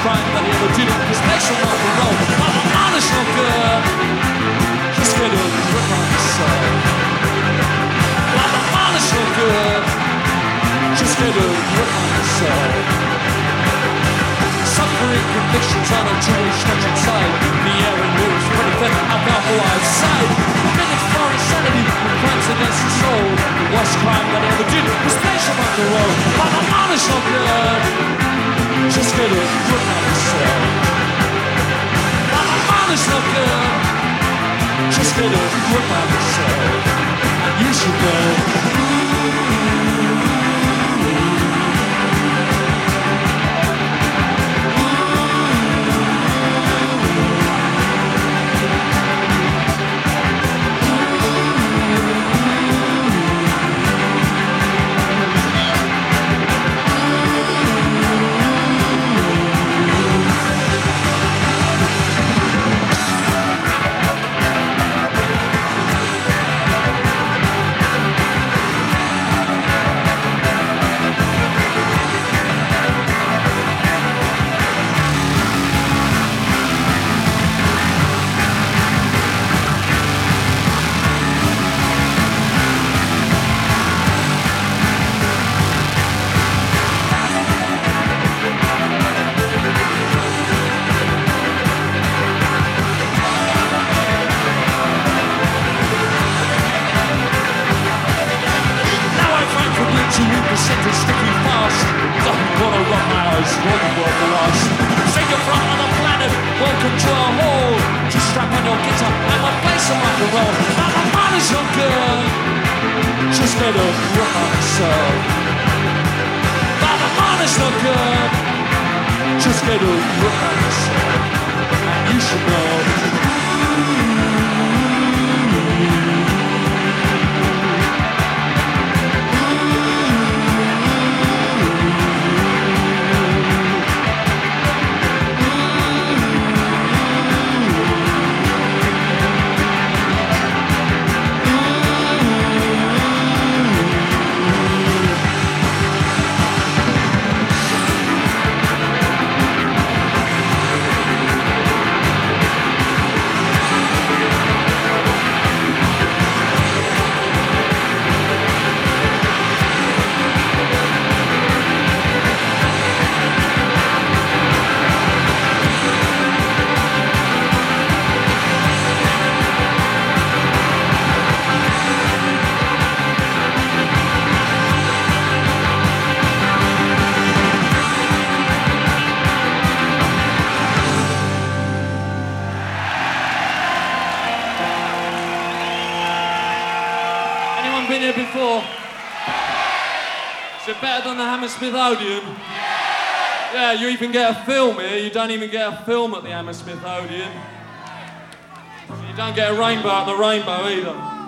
the crime that he ever did. His nation rock and roll. But the man is no good. Just get a grip on yourself. But the man is no good. Just get a grip on yourself. Suffering convictions on a Jewish touch inside. The air and lyrics pretty thin, alcoholized side. Minutes for insanity crimes against the soul. The worst crime that ever did was him on the road. But the man is no good. Eh, Just get a grip on yourself. But the man is no good. Just get a grip on yourself. And you should know. Won't work last. Say you're from another planet, welcome to our hole. Just strap on your guitar, I'm a place of rock and roll. Now my mind is not good. Just let it rock itself. Now my mind is not good. Just let it rock itself. And you should know. Been here before? Is it better than the Hammersmith Odeon? Yeah, you even get a film here. You don't even get a film at the Hammersmith Odeon. You don't get a rainbow at the rainbow either.